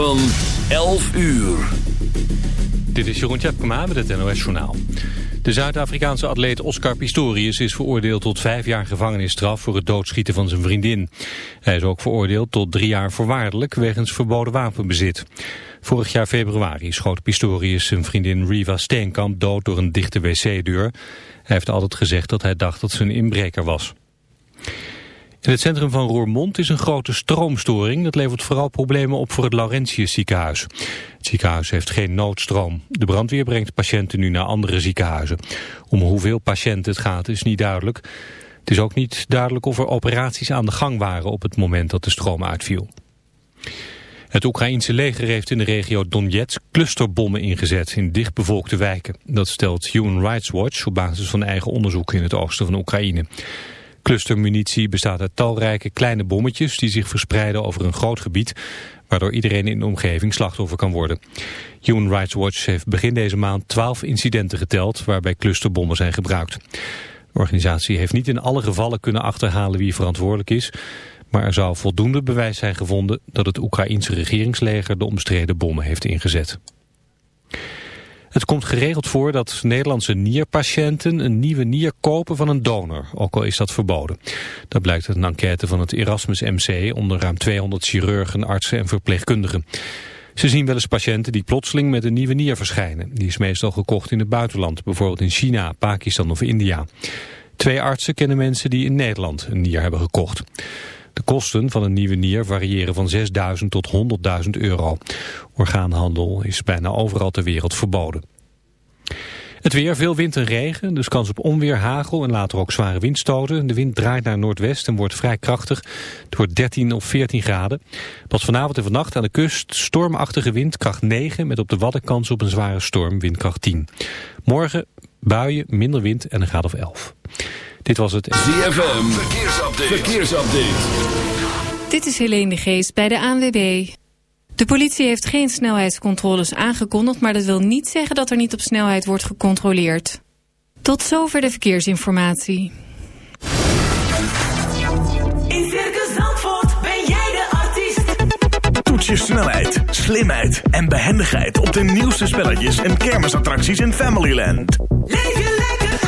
van 11 uur. Dit is Jeroen Tjepkema met het NOS Journaal. De Zuid-Afrikaanse atleet Oscar Pistorius is veroordeeld tot vijf jaar gevangenisstraf voor het doodschieten van zijn vriendin. Hij is ook veroordeeld tot drie jaar voorwaardelijk wegens verboden wapenbezit. Vorig jaar februari schoot Pistorius zijn vriendin Riva Steenkamp dood door een dichte wc-deur. Hij heeft altijd gezegd dat hij dacht dat ze een inbreker was. In het centrum van Roermond is een grote stroomstoring. Dat levert vooral problemen op voor het Laurentius ziekenhuis. Het ziekenhuis heeft geen noodstroom. De brandweer brengt patiënten nu naar andere ziekenhuizen. Om hoeveel patiënten het gaat is niet duidelijk. Het is ook niet duidelijk of er operaties aan de gang waren op het moment dat de stroom uitviel. Het Oekraïense leger heeft in de regio Donetsk clusterbommen ingezet in dichtbevolkte wijken. Dat stelt Human Rights Watch op basis van eigen onderzoek in het oosten van Oekraïne. Clustermunitie bestaat uit talrijke kleine bommetjes die zich verspreiden over een groot gebied, waardoor iedereen in de omgeving slachtoffer kan worden. Human Rights Watch heeft begin deze maand 12 incidenten geteld waarbij clusterbommen zijn gebruikt. De organisatie heeft niet in alle gevallen kunnen achterhalen wie verantwoordelijk is, maar er zou voldoende bewijs zijn gevonden dat het Oekraïense regeringsleger de omstreden bommen heeft ingezet. Het komt geregeld voor dat Nederlandse nierpatiënten een nieuwe nier kopen van een donor, ook al is dat verboden. Dat blijkt uit een enquête van het Erasmus MC onder ruim 200 chirurgen, artsen en verpleegkundigen. Ze zien wel eens patiënten die plotseling met een nieuwe nier verschijnen. Die is meestal gekocht in het buitenland, bijvoorbeeld in China, Pakistan of India. Twee artsen kennen mensen die in Nederland een nier hebben gekocht. De kosten van een nieuwe nier variëren van 6.000 tot 100.000 euro. Orgaanhandel is bijna overal ter wereld verboden. Het weer, veel wind en regen, dus kans op onweer, hagel en later ook zware windstoten. De wind draait naar noordwest en wordt vrij krachtig. Het wordt 13 of 14 graden. Pas vanavond en vannacht aan de kust stormachtige wind, kracht 9... met op de Wadden kans op een zware storm, windkracht 10. Morgen buien, minder wind en een graad of 11. Dit was het... ZFM, verkeersupdate. verkeersupdate. Dit is Helene de Geest bij de ANWB. De politie heeft geen snelheidscontroles aangekondigd... maar dat wil niet zeggen dat er niet op snelheid wordt gecontroleerd. Tot zover de verkeersinformatie. In Circus Zandvoort ben jij de artiest. Toets je snelheid, slimheid en behendigheid... op de nieuwste spelletjes en kermisattracties in Familyland. Leef je lekker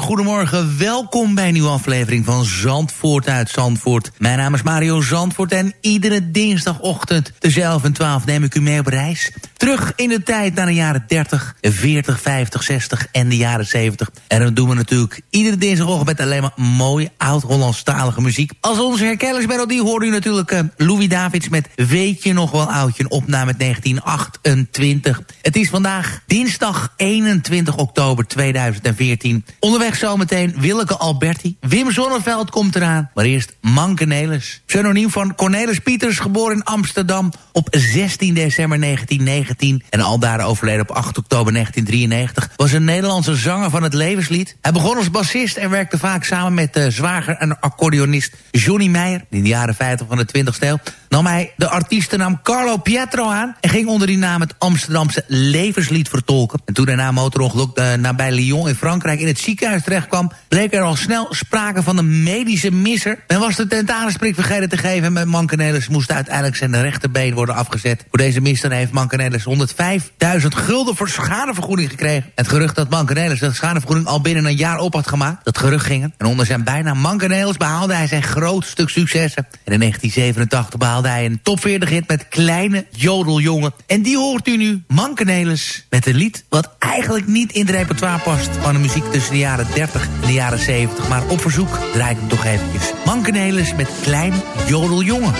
Goedemorgen. Welkom bij een nieuwe aflevering van Zandvoort uit Zandvoort. Mijn naam is Mario Zandvoort en iedere dinsdagochtend tussen 11 en 12 neem ik u mee op reis. Terug in de tijd naar de jaren 30, 40, 50, 60 en de jaren 70. En dat doen we natuurlijk iedere dinsdagochtend met alleen maar mooie oud-Hollandstalige muziek. Als onze herkenningsmelodie hoorde u natuurlijk eh, Louis Davids met Weet je nog wel oudje, een opname uit 1928. Het is vandaag dinsdag 21 oktober 2014. Onderweg zometeen Willeke Alberti. Wim Zonneveld komt eraan. Maar eerst Manke Nelis. Pseudoniem van Cornelis Pieters, geboren in Amsterdam op 16 december 1919. En aldaar overleden op 8 oktober 1993. Was een Nederlandse zanger van het levenslied. Hij begon als bassist en werkte vaak samen met de zwager en accordeonist Johnny Meijer. In de jaren 50 van de 20ste eeuw nam hij de artiestennaam Carlo Pietro aan... en ging onder die naam het Amsterdamse levenslied vertolken. En toen hij na motorongeluk uh, nabij Lyon in Frankrijk in het ziekenhuis terechtkwam... bleek er al snel sprake van een medische misser. Men was de tentalensprik vergeten te geven... en met Mankenelis moest uiteindelijk zijn rechterbeen worden afgezet. Voor deze misser heeft Mankenelis 105.000 gulden voor schadevergoeding gekregen. Het gerucht dat Mankenelis de schadevergoeding al binnen een jaar op had gemaakt... dat gerucht gingen. En onder zijn bijnaam Mankenelis behaalde hij zijn groot stuk successen. En in 1987 behaalde hij een top 40 hit met Kleine Jodeljongen. En die hoort u nu, Mankenelis, met een lied wat eigenlijk niet in het repertoire past... van de muziek tussen de jaren 30 en de jaren 70. Maar op verzoek draai ik hem toch eventjes. Mankenelis met Kleine Jodeljongen.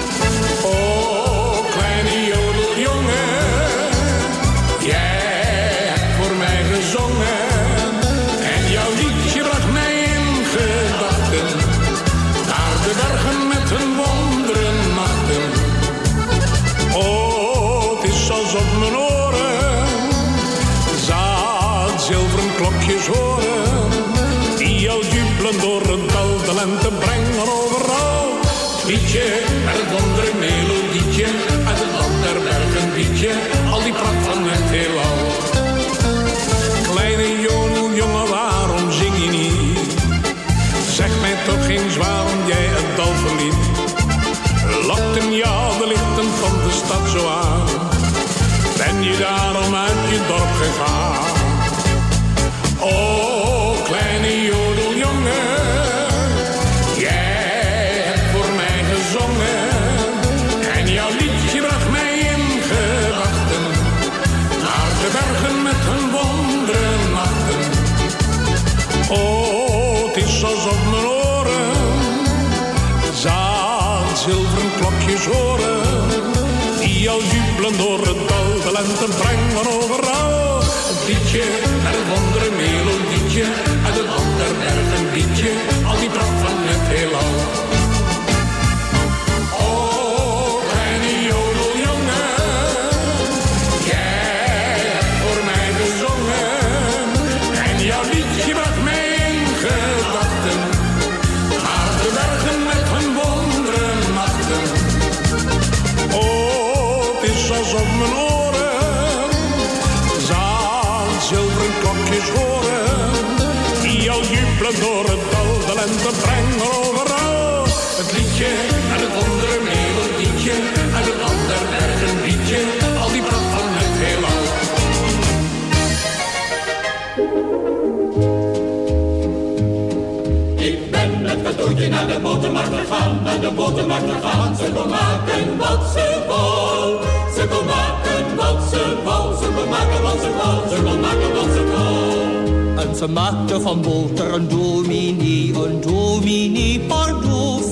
Oh, kleine jodeljongen, jij hebt voor mij gezongen. En jouw liedje bracht mij in gedachten. Naar de bergen met hun wonderen machten. Oh, het is alsof mijn oren zaad zilveren klokjes horen. Lente brengen overal. Liedje met het wondere melodietje, uit het land der de lente brengen van door het dal, de lente brengen overal. Het liedje en het andere melodietje, en een ander berg een liedje, al die pracht van het heelal. Ik ben met cadeautje naar de botermarkt gegaan, naar de botermarkt gegaan. Ze kon maken wat ze wou. Ze kon maken wat ze wou. Ze kon maken wat ze wou. Ze kon maken ze maakte van boter een dominee, een dominee pardoes.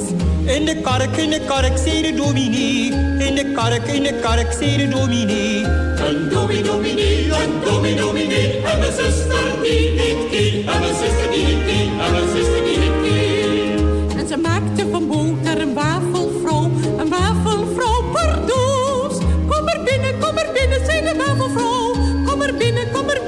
In de kark, in de kark, zei de dominee. In de kark, in de kark, zei de dominee. Een domi dominee, een domi dominee. En mijn zuster die niet die. En mijn zuster die niet die. En mijn zuster die niet die. En ze maakte van boter een wafelvrouw, een wafelvrouw pardoes. Kom er binnen, kom er binnen, zei de wafelvrouw. Kom er binnen, kom er binnen,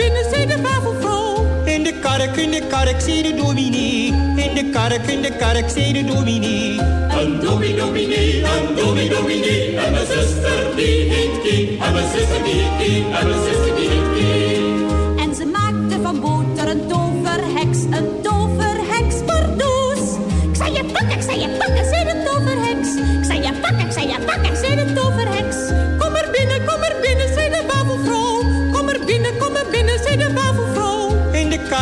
kark, in de kark, zei de dominee. In de kark, in de kark, zei de dominee. Een domi dominee, een domi dominee. En mijn zuster die niet die. En mijn zuster die niet die. En mijn zuster die die.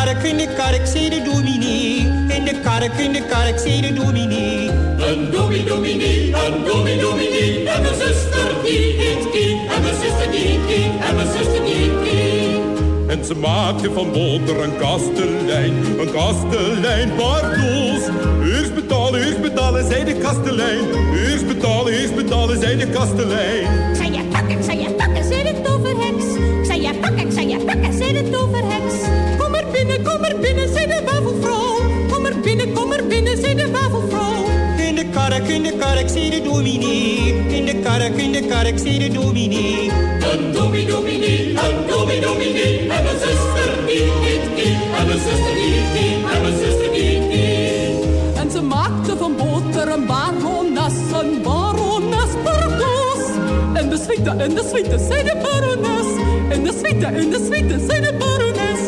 Kark, in de kark, zei de dominee. In de kark, in de kark, zei de dominee. Een domi dominee, een domi dominee. En mijn zuster die die. En mijn zuster die die. En mijn zuster die die. En ze maakte van boter een kastelein, een kastelein pardoes. Eerst betalen, eerst betalen, zei de kastelein. Eerst betalen, eerst betalen, zei de kastelein. Zei je pakken, kark, in de kark, zei de dominee. In de kark, in de kark, zei de dominee. Een domi dominee, een domi dominee. En mijn zuster die niet die. En mijn zuster die niet die. En mijn zuster die niet die. En ze maakte van boter een barones, een barones pardoes. En de suite, en de suite, zei de barones. En de suite, en de suite, zei de barones.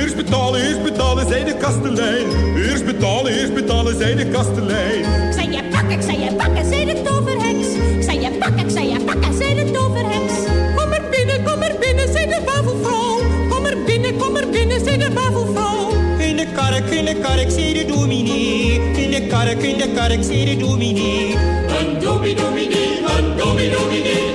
Eerst betalen, eerst betalen, zei de kastelein. Eerst betalen, eerst betalen, zei de kastelein. Ik zei je pakken, ik zei je pakken, zei de toverheks. Ik zei je pakken, ik zei je pakken, zei de toverheks. Kom er binnen, kom er binnen, zei de wafelvrouw. Kom er binnen, kom er binnen, zei de wafelvrouw. In de kark, in de kark, zei de dominee. In de kark, in de kark, zei de dominee. Een domi dominee, een domi dominee.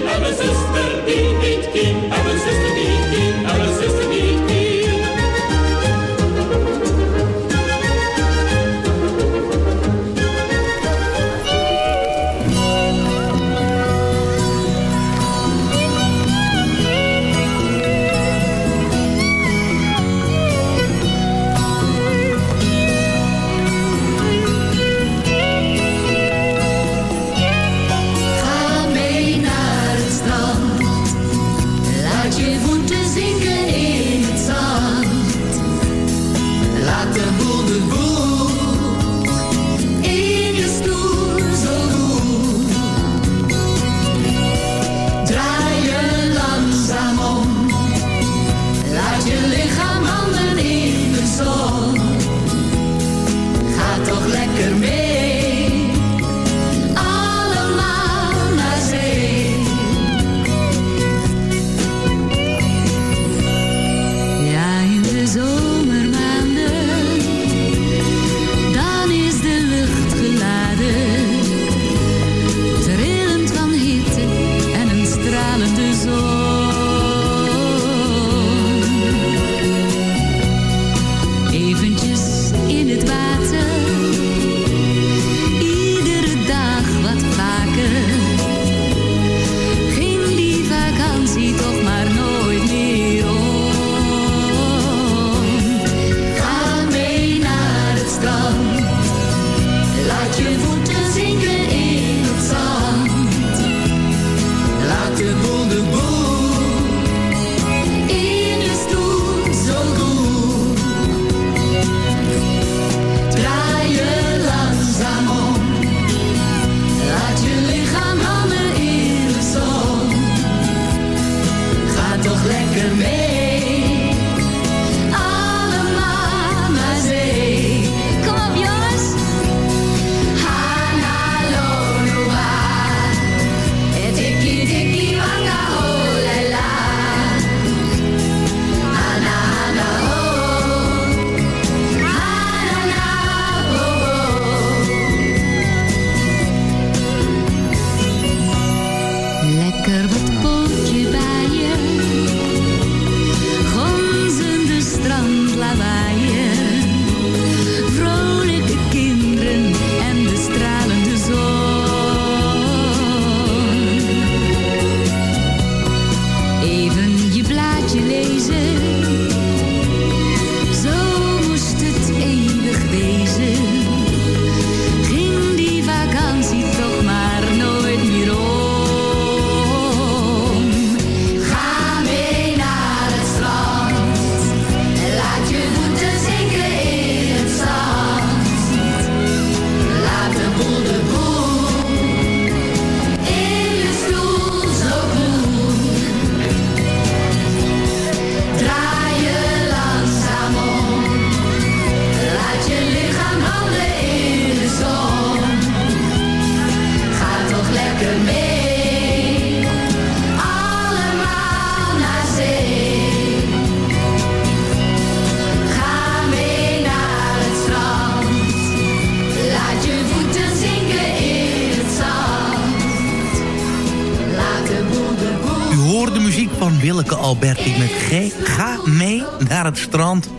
Even je blaadje lezen.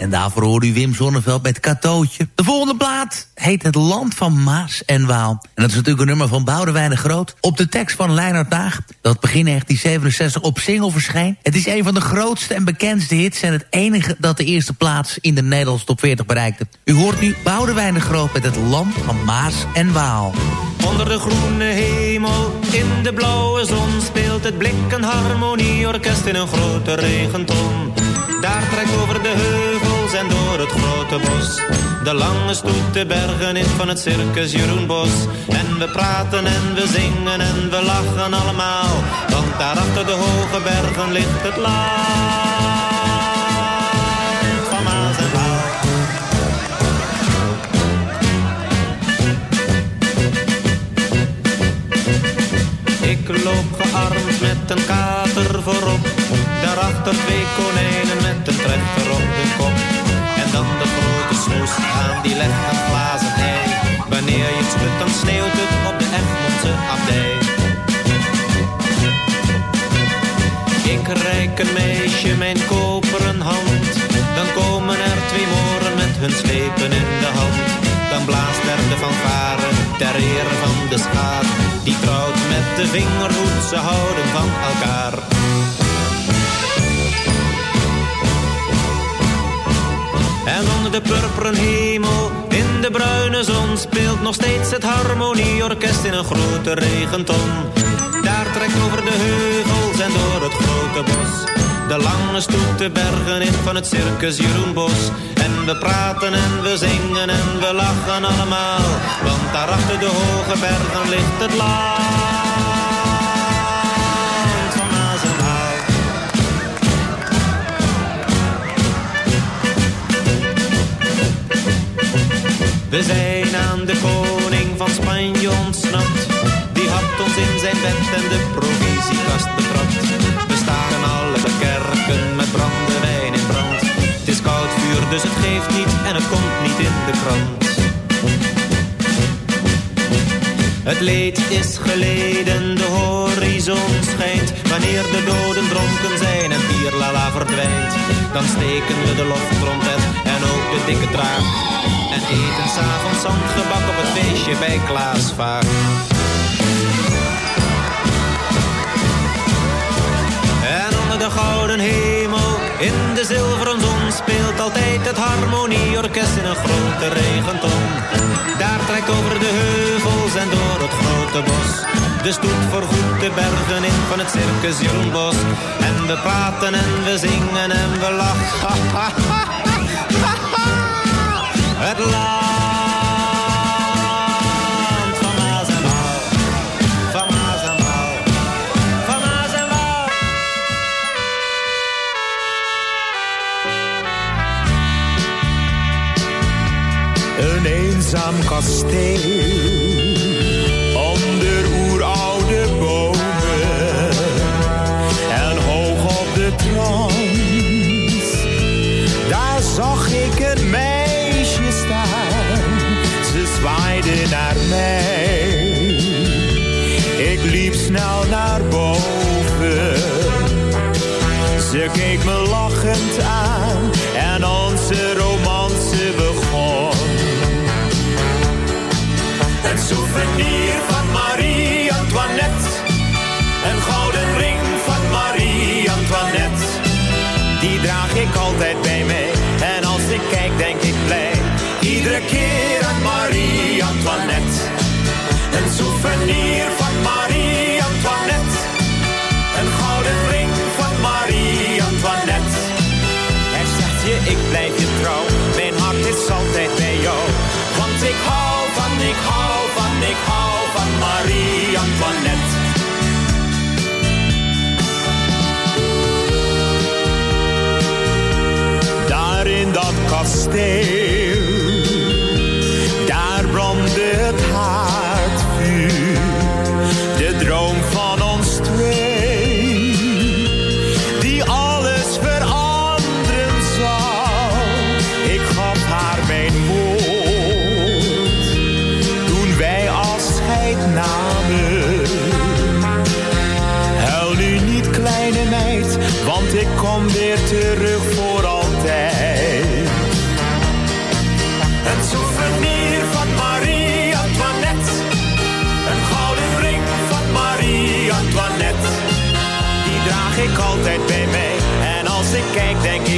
En daarvoor hoorde u Wim Zonneveld met Katootje. De volgende plaat heet Het Land van Maas en Waal. En dat is natuurlijk een nummer van Boudewijn de Groot. Op de tekst van Leonard Daag. Dat begin 1967 op single verscheen. Het is een van de grootste en bekendste hits. En het enige dat de eerste plaats in de Nederlandse top 40 bereikte. U hoort nu Boudewijn de Groot met Het Land van Maas en Waal. Onder de groene hemel, in de blauwe zon speelt het blik een harmonieorkest in een grote regenton. Daar trekt over de en door het grote bos. De lange stoet de bergen in van het circus Jeroen Bos. En we praten en we zingen en we lachen allemaal. Want daar achter de hoge bergen ligt het land een meisje mijn koperen hand. Dan komen er twee moren met hun slepen in de hand. Dan blaast er de fanfare ter ere van de schaar. Die trouwt met de vingerhoed, ze houden van elkaar. En onder de purperen hemel, in de bruine zon, speelt nog steeds het harmonieorkest in een grote regenton. Over de heuvels en door het grote bos. De lange stoet de bergen in van het circus Jeroen Bos. En we praten en we zingen en we lachen allemaal. Want daar achter de hoge bergen ligt het land van. We zijn aan de koning van Spanje ontsnapt. Had ons in zijn bed en de provisiekast betrapt. We staren alle kerken met brandewijn in brand. Het is koud vuur, dus het geeft niet en het komt niet in de krant. Het leed is geleden, de horizon schijnt. Wanneer de doden dronken zijn en bierlala verdwijnt. Dan steken we de loftrompet en ook de dikke draak. En eten s'avonds zandgebak op het feestje bij Klaas. Hemel, in de zilveren zon speelt altijd het harmonieorkest in een grote regenton. Daar trekt over de heuvels en door het grote bos. De stoet vergoedt de bergen in van het circus Jeroen Bos. En we praten en we zingen en we lachen. Het land eenzaam kasteel onder oeroude bomen en hoog op de trans. Daar zag ik een meisje staan, ze zwaaide naar mij. Ik liep snel naar boven, ze keek me lachend aan souvenir van Marie-Antoinette. Een gouden ring van Marie-Antoinette. Die draag ik altijd bij mij. En als ik kijk denk ik blij. Iedere keer aan Marie-Antoinette. Een souvenir Marie-Antoinette. Daar in dat kasteel, kijk, denk ik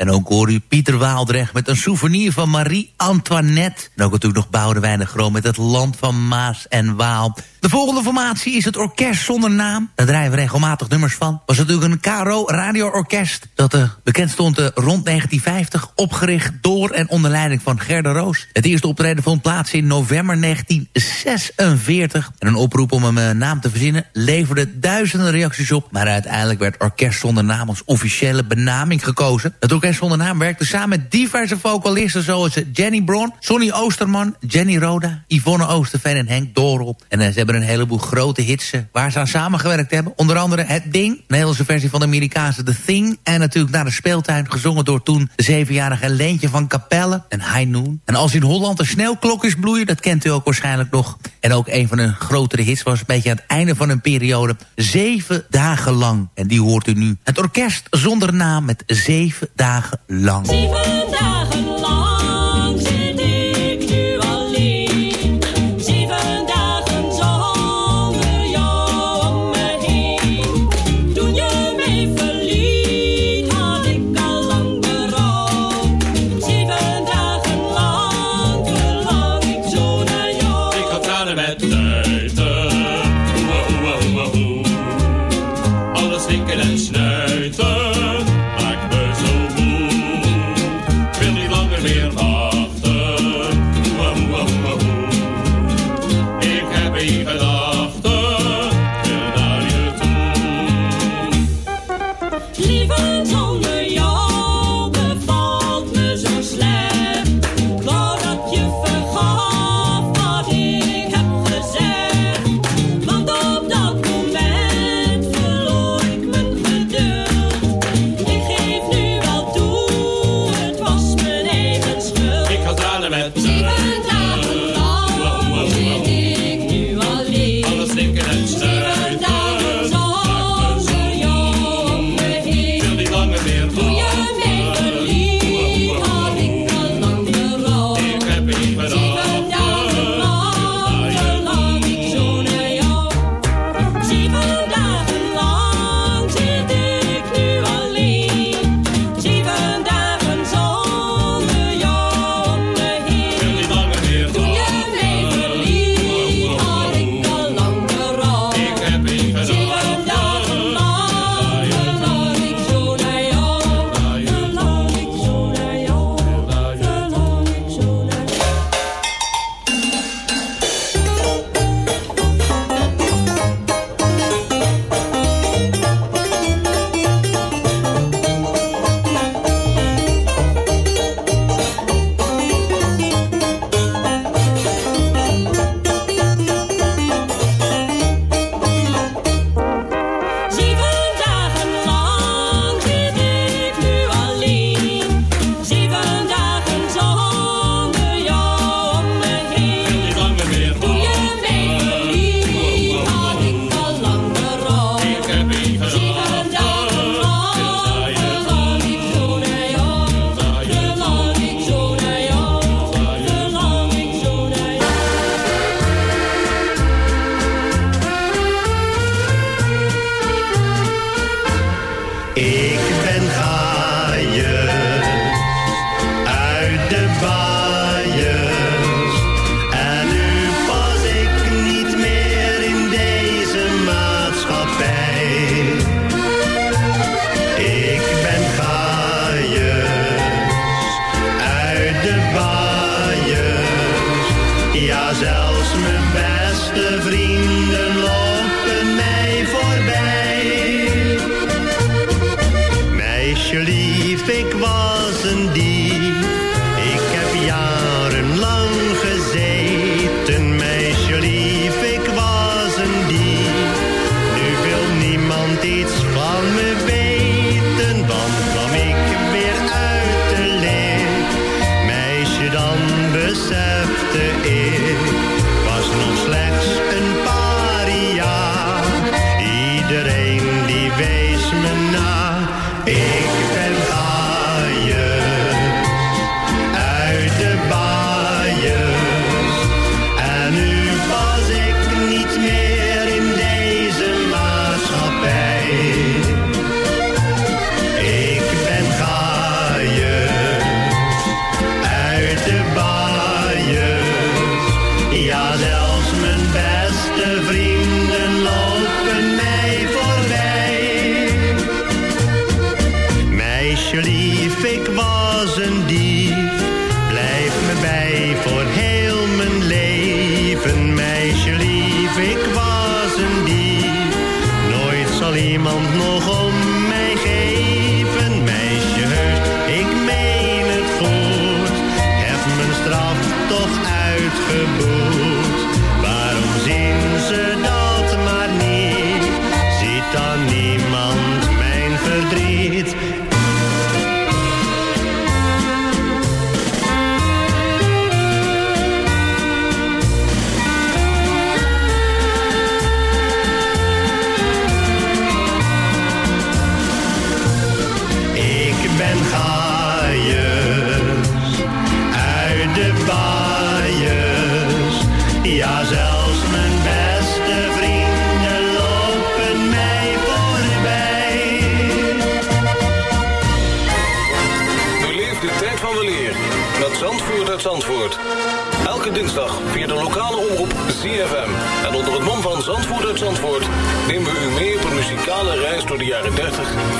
En ook hoor u Pieter Waaldrecht met een souvenir van Marie-Antoinette. En ook natuurlijk nog Boudewijn de Groot met het land van Maas en Waal. De volgende formatie is het Orkest Zonder Naam. Daar draaien we regelmatig nummers van. Was natuurlijk een KRO radioorkest dat uh, bekend stond uh, rond 1950. Opgericht door en onder leiding van Gerda Roos. Het eerste optreden vond plaats in november 1946. En een oproep om een uh, naam te verzinnen leverde duizenden reacties op. Maar uiteindelijk werd Orkest Zonder Naam als officiële benaming gekozen. Het Orkest Zonder Naam werkte samen met diverse vocalisten zoals Jenny Bron, Sonny Oosterman, Jenny Roda, Yvonne Oosterveen en Henk Dorel. En ze hebben een heleboel grote hits waar ze aan samengewerkt hebben. Onder andere Het Ding, een Nederlandse versie van de Amerikaanse The Thing. En natuurlijk naar de speeltuin, gezongen door toen de zevenjarige Leentje van Capelle en High Noon. En als in Holland de sneeuwklokjes bloeien, dat kent u ook waarschijnlijk nog. En ook een van hun grotere hits was een beetje aan het einde van hun periode. Zeven dagen lang. En die hoort u nu. Het orkest zonder naam met zeven dagen lang. Zeven dagen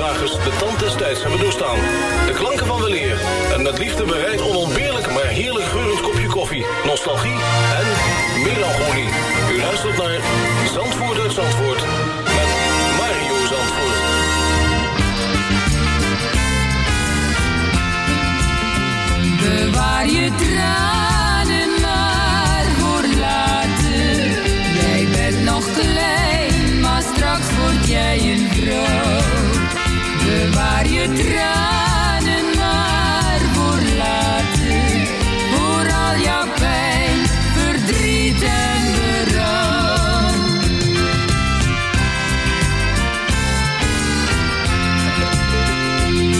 geluidsdragers de tand des tijds hebben doorstaan. De klanken van weleer. En met liefde bereid onontbeerlijk, maar heerlijk geurend kopje koffie. Nostalgie en melancholie. U luistert naar Zandvoort uit Zandvoort. Met Mario Zandvoort. Bewaar je tranen maar voor later. Jij bent nog klein. De tranen maar voor later, voor al jouw pijn, verdriet en berouw.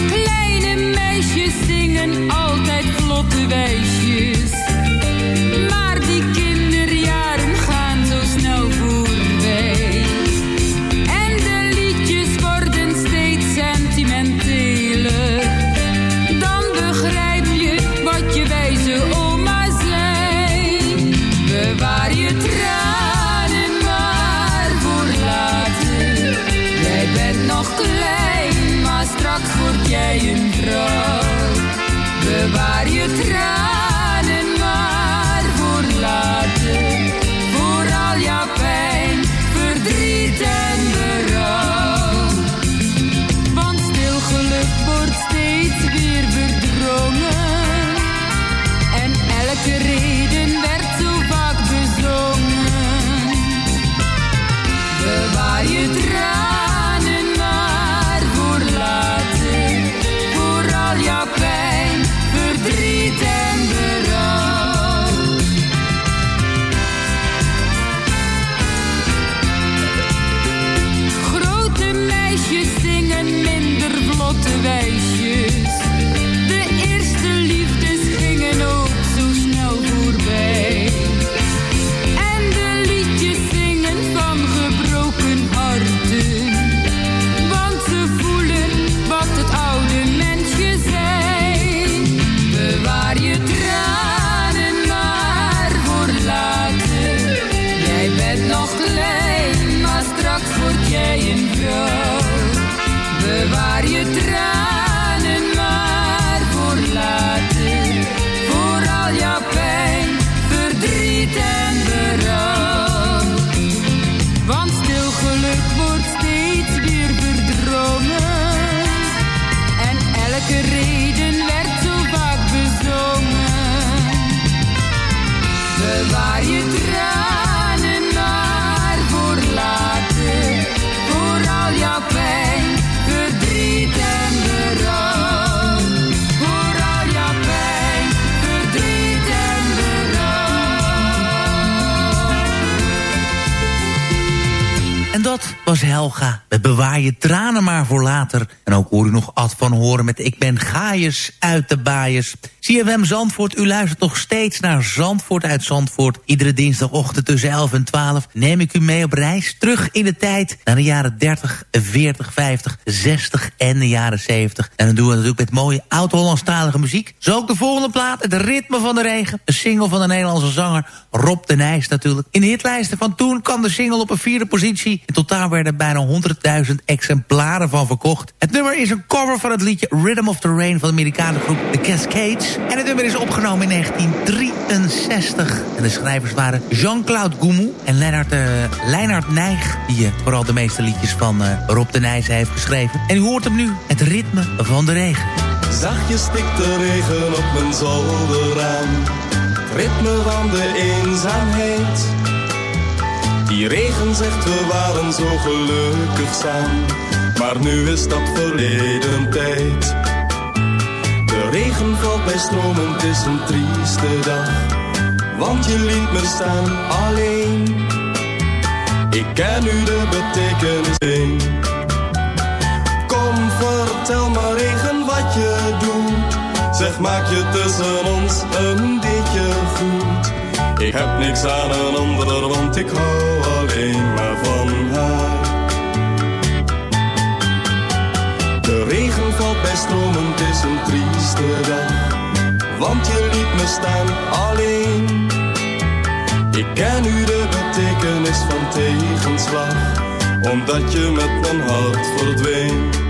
Kleine meisjes zingen altijd vlotte wijsjes. Maar voor later. En ook hoor u nog Ad van Horen met Ik ben Gaius uit de Baaiers. CFM Zandvoort, u luistert nog steeds naar Zandvoort uit Zandvoort. Iedere dinsdagochtend tussen 11 en 12 neem ik u mee op reis. Terug in de tijd naar de jaren 30, 40, 50, 60 en de jaren 70. En dan doen we natuurlijk met mooie oud-Hollandstalige muziek. Zo ook de volgende plaat, Het Ritme van de Regen. Een single van de Nederlandse zanger Rob de Nijs natuurlijk. In de hitlijsten van toen kwam de single op een vierde positie. In totaal werden bijna 100.000 exemplaren van verkocht. Het nummer is een cover van het liedje Rhythm of the Rain van de Amerikaanse groep The Cascades. En het nummer is opgenomen in 1963. En de schrijvers waren Jean-Claude Goumou en Lennart, uh, Nijg... die uh, vooral de meeste liedjes van uh, Rob de Nijs heeft geschreven. En u hoort hem nu, het ritme van de regen. Zachtjes stikt de regen op mijn zolderraam. Ritme van de eenzaamheid. Die regen zegt we waren zo gelukkig samen. Maar nu is dat verleden tijd. Regen valt bij stromen, is een trieste dag. Want je liet me staan alleen. Ik ken nu de betekenis in. Kom, vertel me regen wat je doet. Zeg, maak je tussen ons een beetje goed. Ik heb niks aan een ander, want ik hou alleen maar van haar. De regen valt bij stromen, dag. Want je liet me staan alleen. Ik ken nu de betekenis van tegenslag, omdat je met mijn hart verdween.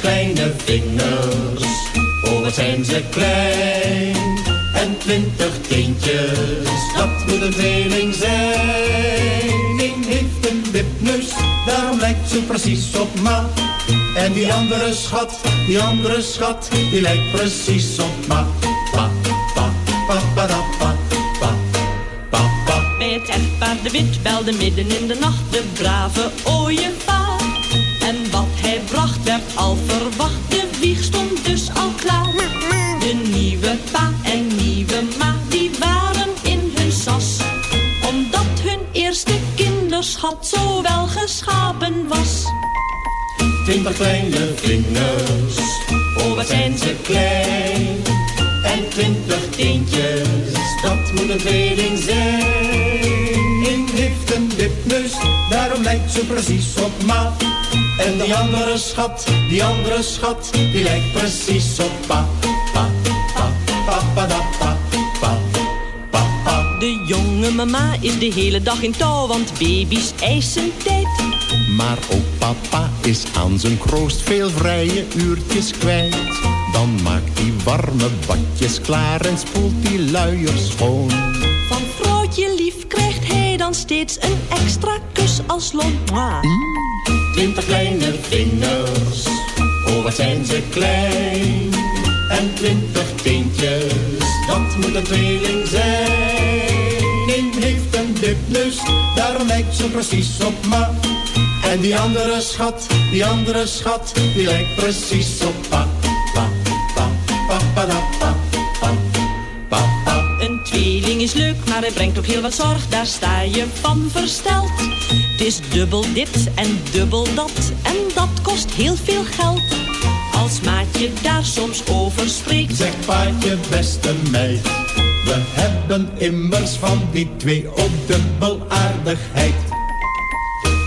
Kleine vingers, oh wat zijn ze klein. En twintig teentjes, dat moet een tweeling zijn. Eén heeft een wipneus, daarom lijkt ze precies op ma. En die andere schat, die andere schat, die lijkt precies op ma. Pa, pa, pa, pa, da, pa, pa, pa, pa. Bij het echtpaar de wit belde midden in de nacht de brave Twintig kleine vingers, oh wat zijn ze klein. En twintig teentjes, dat moet een tweeling zijn. Eén heeft een wipneus, daarom lijkt ze precies op ma. En die andere schat, die andere schat, die lijkt precies op pa. Pa, pa, pa, pa, da, pa, pa, pa. De jonge mama is de hele dag in touw, want baby's eisen tijd. Maar ook papa is aan zijn kroost veel vrije uurtjes kwijt. Dan maakt hij warme badjes klaar en spoelt die luiers schoon. Van vrouwtje lief krijgt hij dan steeds een extra kus als loon. Twintig kleine vingers, oh wat zijn ze klein. En twintig teentjes, dat moet een tweeling zijn. Eén heeft een wipneus, daarom lijkt ze precies op ma. En die andere schat, die andere schat, die lijkt precies op pa. Pa, pa, pa, pa, da, pa, pa, pa, pa. Een tweeling is leuk, maar hij brengt ook heel wat zorg. Daar sta je van versteld. Het is dubbel dit en dubbel dat. En dat kost heel veel geld. Als maatje daar soms over spreekt. Zeg paatje, beste meid, we hebben immers van die twee ook dubbel aardigheid.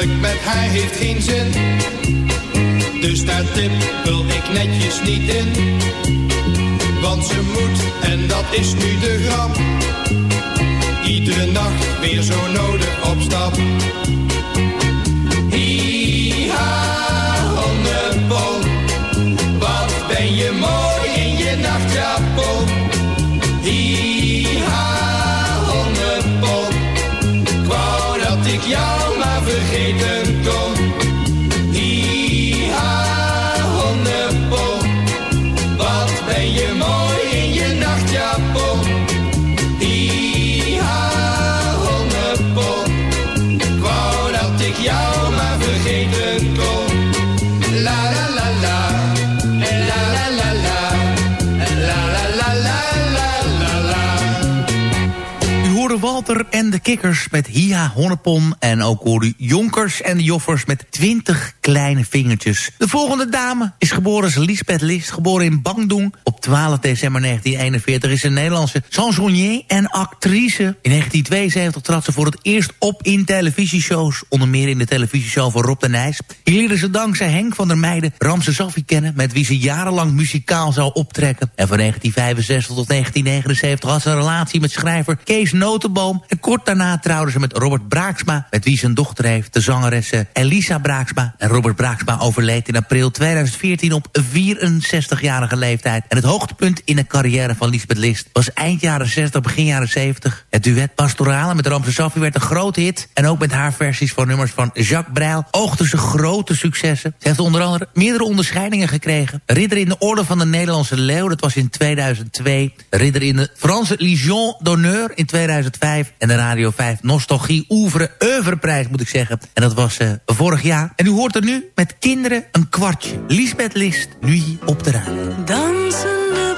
huwelijk met haar heeft geen zin. Dus daar tippel ik netjes niet in. Want ze moet, en dat is nu de grap. Iedere nacht weer zo nodig op stap. Kikkers met Hia Honnepon. En ook hoorde u Jonkers en de Joffers met 20 kleine vingertjes. De volgende dame is geboren als Lisbeth List. Geboren in Bangdong op 12 december 1941. Is een Nederlandse chansonnier en actrice. In 1972 trad ze voor het eerst op in televisieshows. Onder meer in de televisieshow van Rob de Nijs. Hier leerde ze dankzij Henk van der Meijden Ramse Safi kennen... met wie ze jarenlang muzikaal zou optrekken. En van 1965 tot 1979 had ze een relatie met schrijver Kees Notenboom. En kort daarna trouwden ze met Robert Braaksma... met wie zijn dochter heeft, de zangeresse Elisa Braaksma. En Robert Braaksma overleed in april 2014 op 64-jarige leeftijd. En het hoogtepunt in de carrière van Lisbeth List... was eind jaren 60, begin jaren 70. Het duet Pastorale met Ramse Safi werd een grote hit. En ook met haar versies van nummers van Jacques Brel... oogden ze grote successen. Ze heeft onder andere meerdere onderscheidingen gekregen. Ridder in de Orde van de Nederlandse Leeuw, dat was in 2002. Ridder in de Franse Legion d'honneur in 2005. En de Radio 5 Nostalgie Oeuvre Oeuvreprijs, moet ik zeggen. En dat was uh, vorig jaar. En u hoort er nu met kinderen een kwartje. Lisbeth List, nu op de radio. Dansende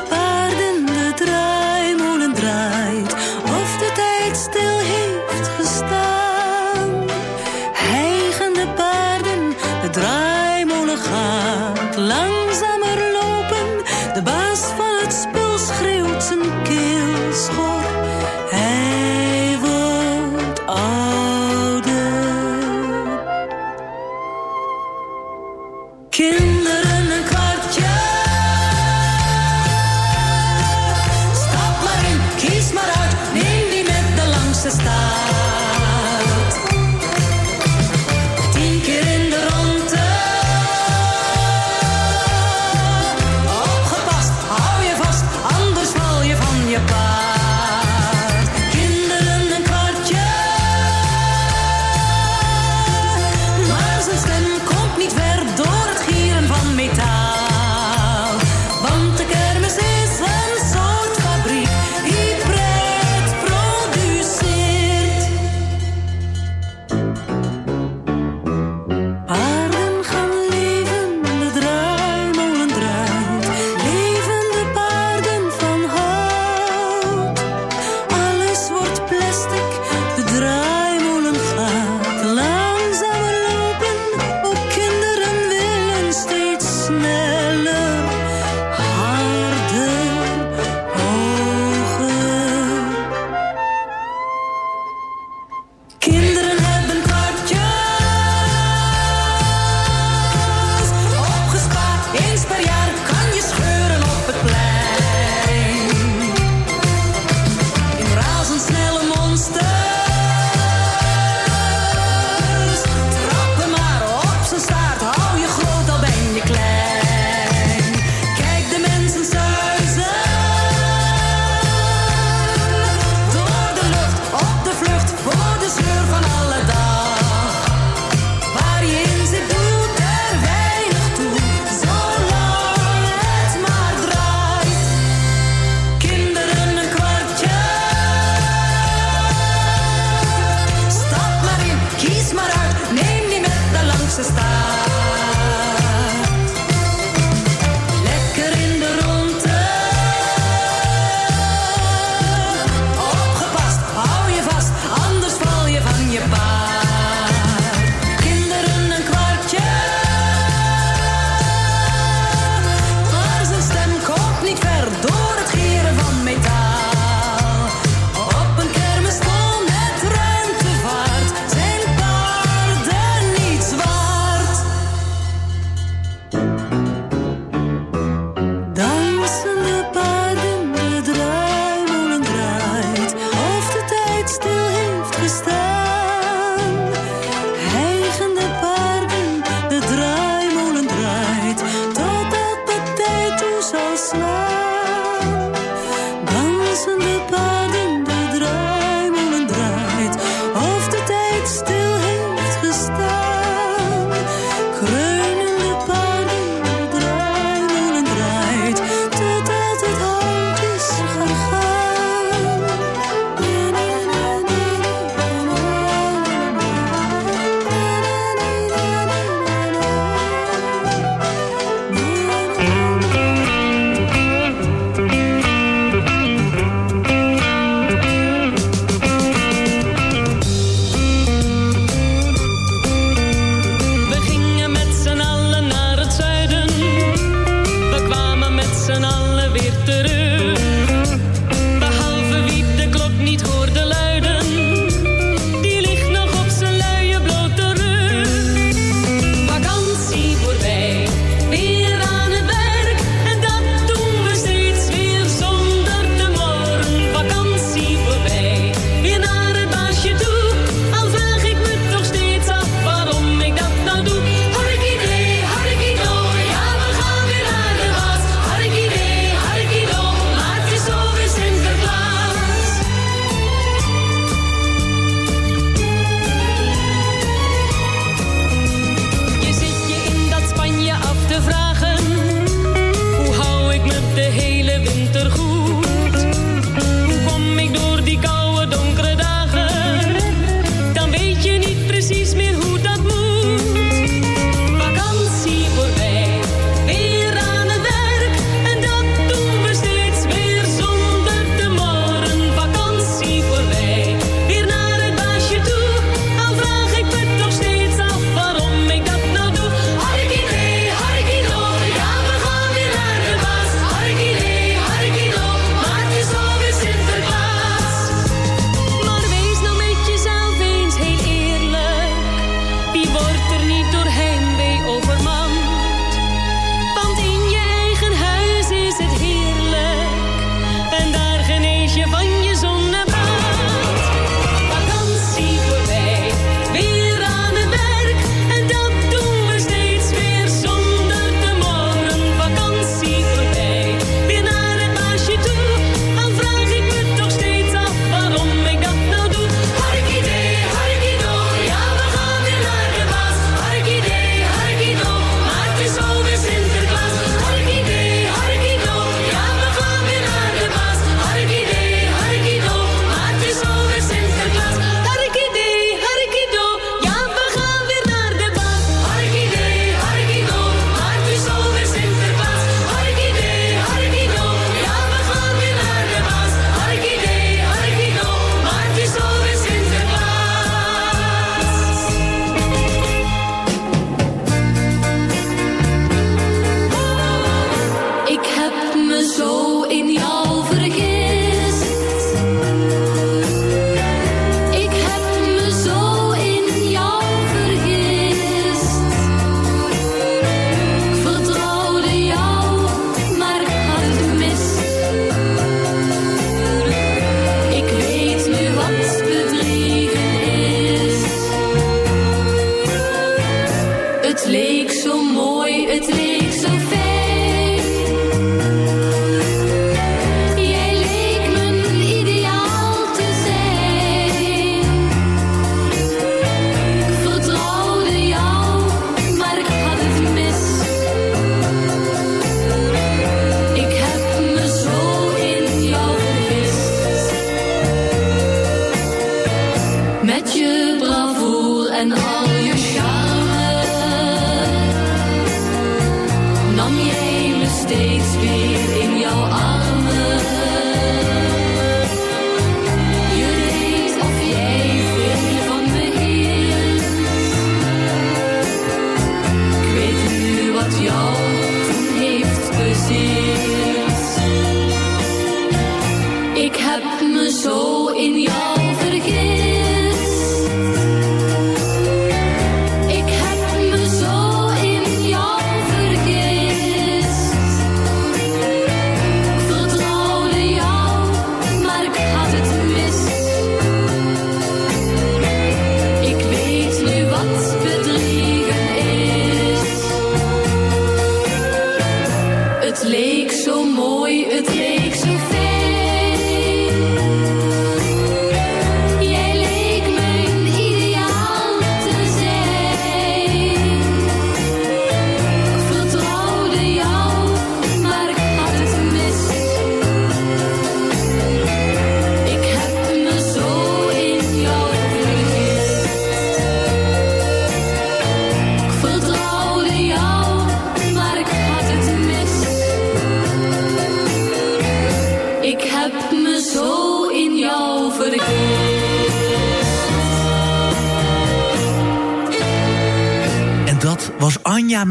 Kinderen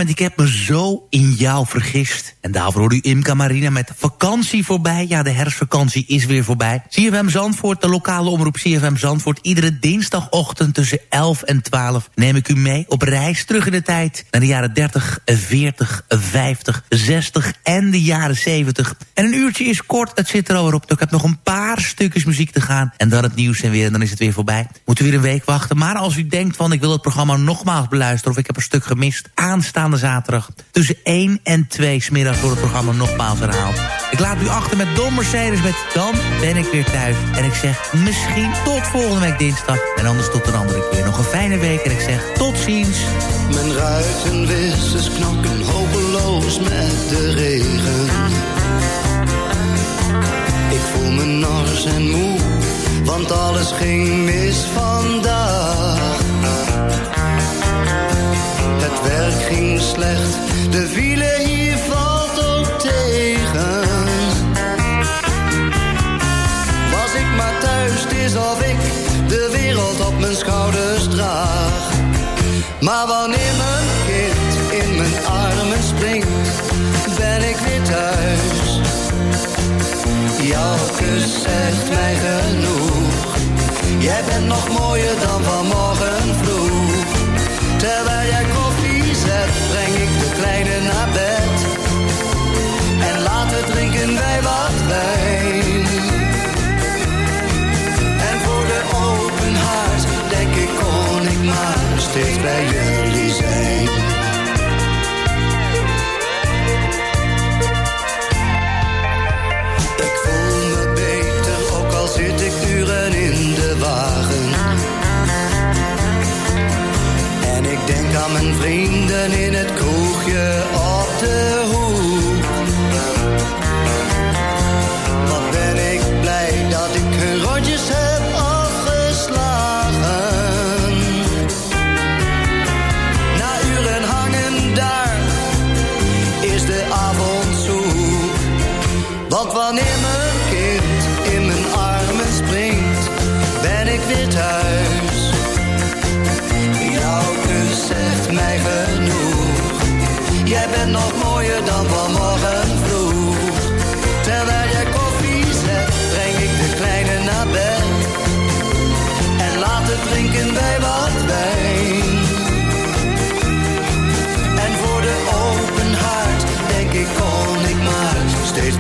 met Ik heb me zo in jou vergist. En daarvoor hoorde u Imka Marina met vakantie voorbij. Ja, de herfstvakantie is weer voorbij. CFM Zandvoort, de lokale omroep CFM Zandvoort. Iedere dinsdagochtend tussen 11 en 12 neem ik u mee op reis terug in de tijd. Naar de jaren 30, 40, 50, 60 en de jaren 70. En een uurtje is kort, het zit er alweer op. Ik heb nog een paar stukjes muziek te gaan. En dan het nieuws en weer, en dan is het weer voorbij. Moet u weer een week wachten. Maar als u denkt van ik wil het programma nogmaals beluisteren... of ik heb een stuk gemist, aanstaande zaterdag... tussen 1 en 2 smiddags wordt het programma nogmaals herhaald. Ik laat u achter met Don Mercedes met Dan ben ik weer thuis. En ik zeg misschien tot volgende week dinsdag. En anders tot een andere keer. Nog een fijne week en ik zeg tot ziens. Mijn ruitenwissers knokken hopeloos met de regen. Ik voel me nors en moe, want alles ging mis vandaag. Het werk ging slecht, de file hier is of ik de wereld op mijn schouders draag. Maar wanneer mijn kind in mijn armen springt, ben ik weer thuis. Jouw kus zegt mij genoeg. Jij bent nog mooier dan vanmorgen vroeg. Terwijl jij koffie zet, breng ik de kleine naar bed. En later drinken wij wat wijn. Steeds bij jullie zijn. Ik voel me beter, ook al zit ik uren in de wagen. En ik denk aan mijn vrienden in het kroegje op de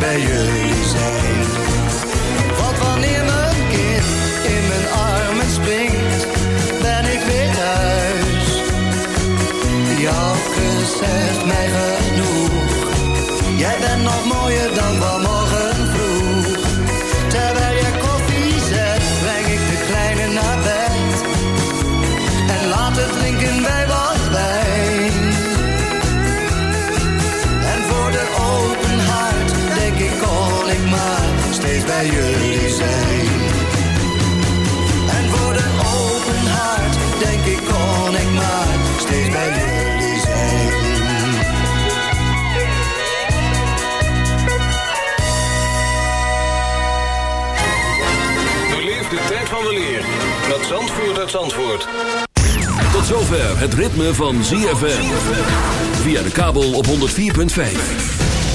steeds bij jullie zijn. En voor een open haard, denk ik kon ik maar steeds bij jullie zijn. De tijd van de met Zandvoort uit Zandvoort. Tot zover het ritme van ZFM. Via de kabel op 104.5.